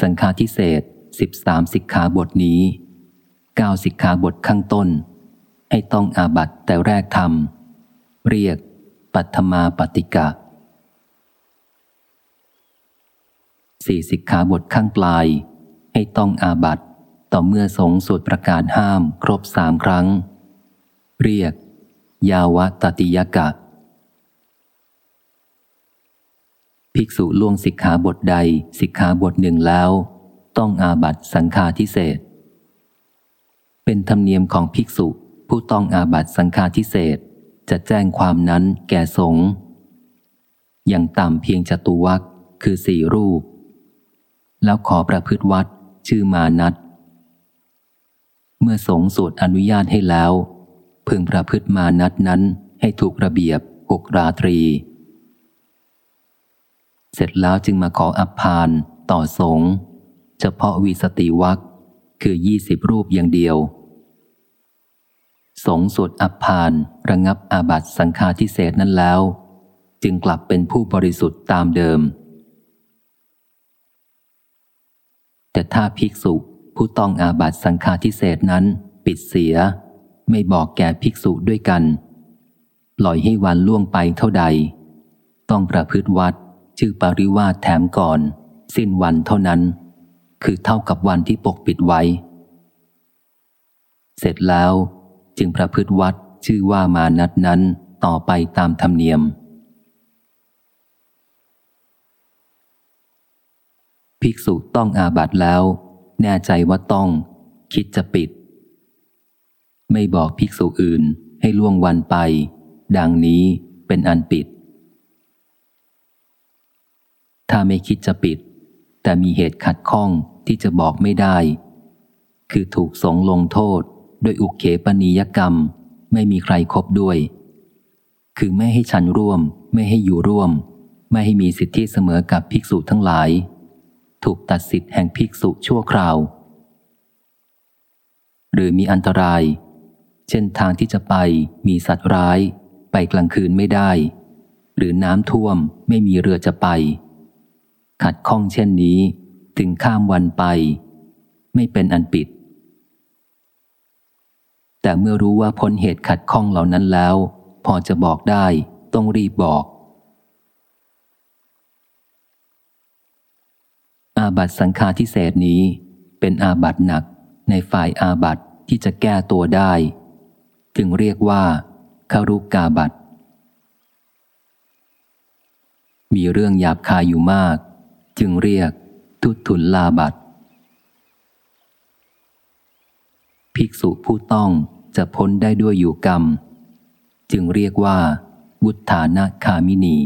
สังฆาทิเศษสิบสามสิกขาบทนี้เก้าสิกขาบทข้างต้น ให้ต้องอาบัตแต่แรกทำเรียกปัตมาปฏิกะสี่สิกขาบทข้างปลาย ให้ต้องอาบัตต่อเมื่อสงสวดประกาศห้ามครบสามครั้ง เรียก ยาวะตติยกะ ภิกษุล่วงสิกขาบทใดสิกขาบทหนึ่งแล้ว ต้องอาบัตสังฆาทิเศษ เป็นธรรมเนียมของภิกษุผู้ต้องอาบัตสังฆาทิเศษจะแจ้งความนั้นแก่สงฆ์อย่างต่ำเพียงจตุวักคือสี่รูป แล้วขอประพฤติวัดชื่อมานัดเมื่อสงสวดอนุญาตให้แล้ว พึงประพฤติมานัดนั้นให้ถูกระเบียบหกราตรี เสร็จแล้วจึงมาขออัพพานต่อสงฆ์เฉพาะวีสติวักคือยี่สิบรูปอย่างเดียว สงสวดอัพพานระงับอาบัตสังฆาทิเศษนั้นแล้ว จึงกลับเป็นผู้บริสุทธิ์ตามเดิม แต่ถ้าภิกษุผู้ต้องอาบัตสังฆาทิเศษนั้นปิดเสีย ไม่บอกแก่ภิกษุด้วยกัน ปล่อยให้วันล่วงไปเท่าใด ต้องประพฤติวัด ชื่อปริวาสแถมก่อน สิ้นวันเท่านั้น คือเท่ากับวันที่ปกปิดไว้ เสร็จแล้วจึงประพฤติวัดชื่อว่ามานัดนั้นต่อไปตามธรรมเนียม ภิกษุต้องอาบัตแล้ว แน่ใจว่าต้อง คิดจะปิด ไม่บอกภิกษุอื่นให้ล่วงวันไป ดังนี้เป็นอันปิด ถ้าไม่คิดจะปิด แต่มีเหตุขัดข้องที่จะบอกไม่ได้ คือถูกสงลงโทษด้วยอุเขปนิยกรรม ไม่มีใครครบด้วย คือไม่ให้ฉันร่วม ไม่ให้อยู่ร่วม ไม่ให้มีสิทธิเสมอกับภิกษุทั้งหลาย ถูกตัดสิทธิแห่งภิกษุชั่วคราว หรือมีอันตราย เช่นทางที่จะไปมีสัตว์ร้าย ไปกลางคืนไม่ได้ หรือน้ำท่วมไม่มีเรือจะไป ขัดข้องเช่นนี้ ถึงข้ามวันไป ไม่เป็นอันปิด แต่เมื่อรู้ว่าพ้นเหตุขัดข้องเหล่านั้นแล้ว พอจะบอกได้ต้องรีบบอก อาบัตสังฆาทิเศษนี้ เป็นอาบัตหนักในฝ่ายอาบัตที่จะแก้ตัวได้ จึงเรียกว่าคารุกาบัตมีเรื่องหยาบคายอยู่มาก จึงเรียกทุตุลลาบัตภิกษุผู้ต้องจะพ้นได้ด้วยอยู่กรรม จึงเรียกว่าวุฒานาคามินี